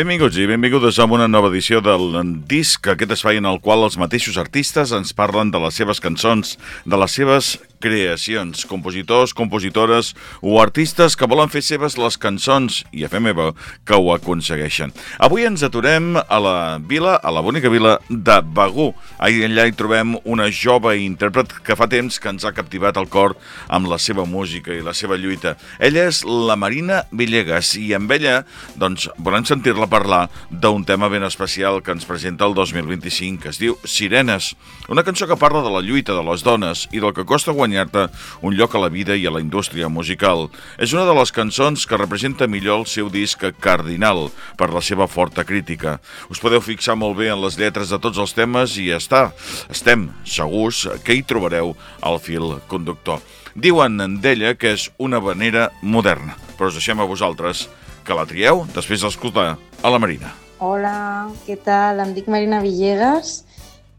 Benvinguts i benvingudes a una nova edició del disc, aquest espai en el qual els mateixos artistes ens parlen de les seves cançons, de les seves creacions, compositors, compositores o artistes que volen fer seves les cançons i a fer meva que ho aconsegueixen. Avui ens aturem a la vila, a la bonica vila de Begú. Allà hi trobem una jove intèrpret que fa temps que ens ha captivat el cor amb la seva música i la seva lluita. Ella és la Marina Villegas i amb ella doncs, volem sentir-la parlar d'un tema ben especial que ens presenta el 2025, que es diu Sirenes, una cançó que parla de la lluita de les dones i del que costa guanyar guanyar-te un lloc a la vida i a la indústria musical. És una de les cançons que representa millor el seu disc Cardinal, per la seva forta crítica. Us podeu fixar molt bé en les lletres de tots els temes i està, estem segurs que hi trobareu el fil conductor. Diuen d'ella que és una vanera moderna, però us deixem a vosaltres que la trieu després d'escoltar a la Marina. Hola, què tal? Em dic Marina Villegas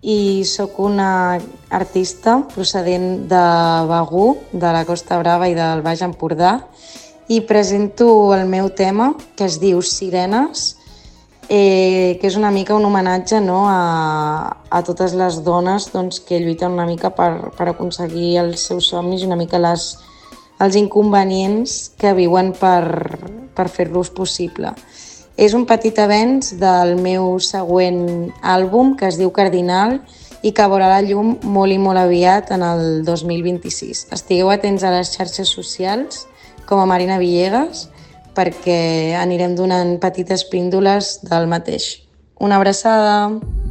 i sóc una artista procedent de Begú, de la Costa Brava i del Baix Empordà i presento el meu tema que es diu Sirenes, eh, que és una mica un homenatge no, a, a totes les dones doncs, que lluiten una mica per, per aconseguir els seus somnis i una mica les, els inconvenients que viuen per, per fer-los possible. És un petit avenç del meu següent àlbum, que es diu Cardinal, i que veurà la llum molt i molt aviat en el 2026. Estigueu atents a les xarxes socials, com a Marina Villegas, perquè anirem donant petites píndoles del mateix. Una abraçada!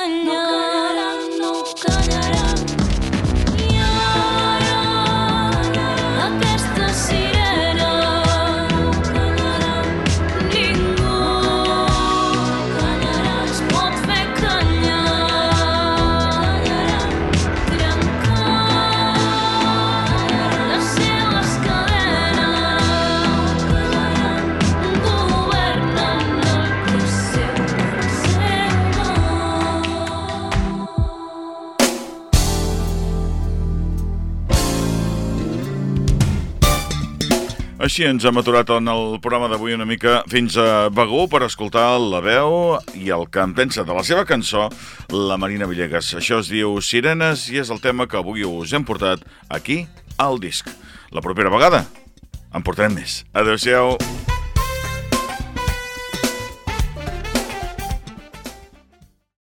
kanya. No. Així ens hem aturat en el programa d'avui una mica fins a Begú per escoltar la veu i el que en pensa de la seva cançó, la Marina Villegas. Això es diu Sirenes i és el tema que avui us hem portat aquí al disc. La propera vegada en portarem més. Adéu-siau.